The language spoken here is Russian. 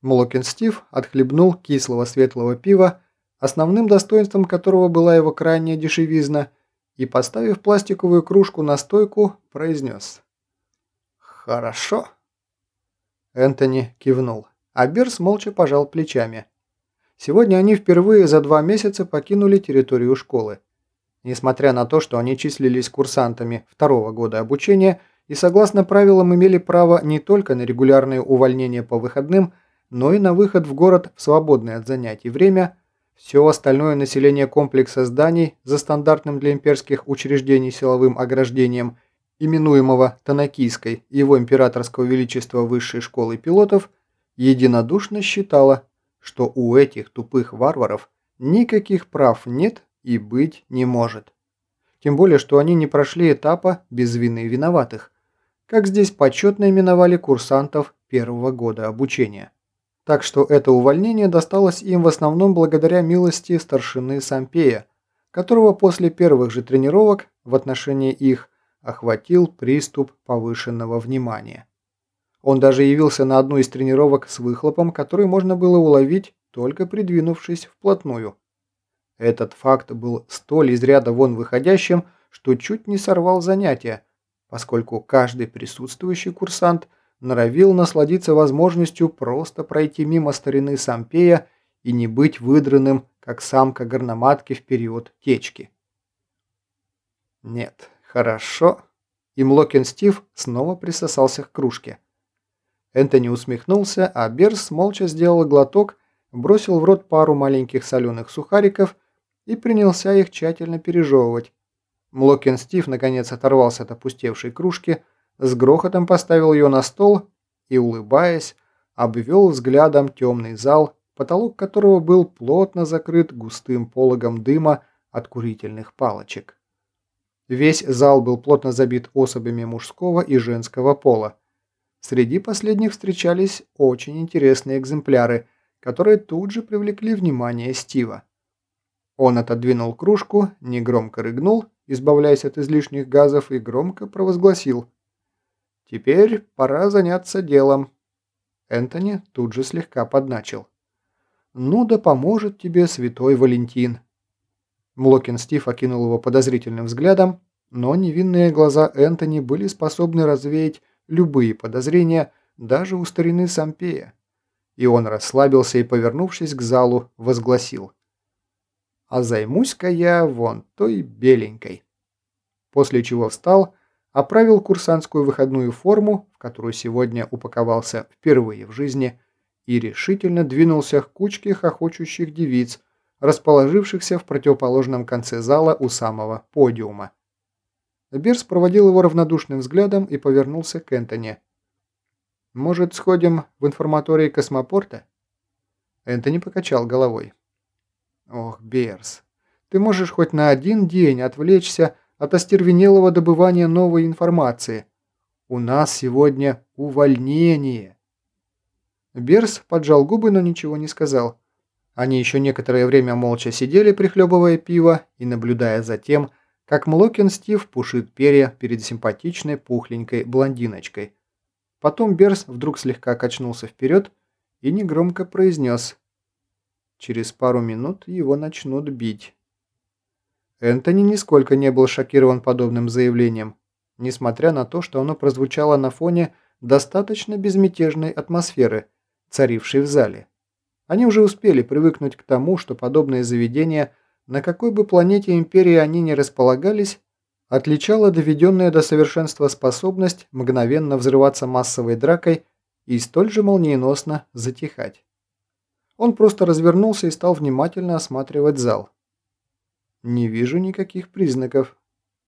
Молокин Стив отхлебнул кислого светлого пива, основным достоинством которого была его крайняя дешевизна, и, поставив пластиковую кружку на стойку, произнес «Хорошо». Энтони кивнул, а Бирс молча пожал плечами. Сегодня они впервые за два месяца покинули территорию школы. Несмотря на то, что они числились курсантами второго года обучения и согласно правилам имели право не только на регулярные увольнения по выходным, но и на выход в город в свободное от занятий время, все остальное население комплекса зданий за стандартным для имперских учреждений силовым ограждением, именуемого Танакийской его императорского величества высшей школы пилотов, единодушно считало, что у этих тупых варваров никаких прав нет и быть не может. Тем более, что они не прошли этапа без вины виноватых, как здесь почетно именовали курсантов первого года обучения. Так что это увольнение досталось им в основном благодаря милости старшины Сампея, которого после первых же тренировок в отношении их охватил приступ повышенного внимания. Он даже явился на одну из тренировок с выхлопом, который можно было уловить, только придвинувшись вплотную. Этот факт был столь из ряда вон выходящим, что чуть не сорвал занятия, поскольку каждый присутствующий курсант норовил насладиться возможностью просто пройти мимо старины Сампея и не быть выдранным, как самка горноматки в период течки. Нет, хорошо. И Млокин Стив снова присосался к кружке. Энтони усмехнулся, а Берс молча сделал глоток, бросил в рот пару маленьких соленых сухариков и принялся их тщательно пережевывать. Млокин Стив наконец оторвался от опустевшей кружки, с грохотом поставил ее на стол и, улыбаясь, обвел взглядом темный зал, потолок которого был плотно закрыт густым пологом дыма от курительных палочек. Весь зал был плотно забит особями мужского и женского пола. Среди последних встречались очень интересные экземпляры, которые тут же привлекли внимание Стива. Он отодвинул кружку, негромко рыгнул, избавляясь от излишних газов, и громко провозгласил – Теперь пора заняться делом. Энтони тут же слегка подначил. «Ну да поможет тебе святой Валентин». Млокин Стив окинул его подозрительным взглядом, но невинные глаза Энтони были способны развеять любые подозрения даже у старины Сампея. И он расслабился и, повернувшись к залу, возгласил. «А займусь-ка я вон той беленькой». После чего встал оправил курсантскую выходную форму, в которую сегодня упаковался впервые в жизни, и решительно двинулся к кучке хохочущих девиц, расположившихся в противоположном конце зала у самого подиума. Берс проводил его равнодушным взглядом и повернулся к Энтони. «Может, сходим в информаторий космопорта?» Энтони покачал головой. «Ох, Берс, ты можешь хоть на один день отвлечься от остервенелого добывания новой информации. У нас сегодня увольнение. Берс поджал губы, но ничего не сказал. Они еще некоторое время молча сидели, прихлебывая пиво и наблюдая за тем, как Млокин Стив пушит перья перед симпатичной пухленькой блондиночкой. Потом Берс вдруг слегка качнулся вперед и негромко произнес «Через пару минут его начнут бить». Энтони нисколько не был шокирован подобным заявлением, несмотря на то, что оно прозвучало на фоне достаточно безмятежной атмосферы, царившей в зале. Они уже успели привыкнуть к тому, что подобные заведения, на какой бы планете Империи они ни располагались, отличала доведенная до совершенства способность мгновенно взрываться массовой дракой и столь же молниеносно затихать. Он просто развернулся и стал внимательно осматривать зал. «Не вижу никаких признаков»,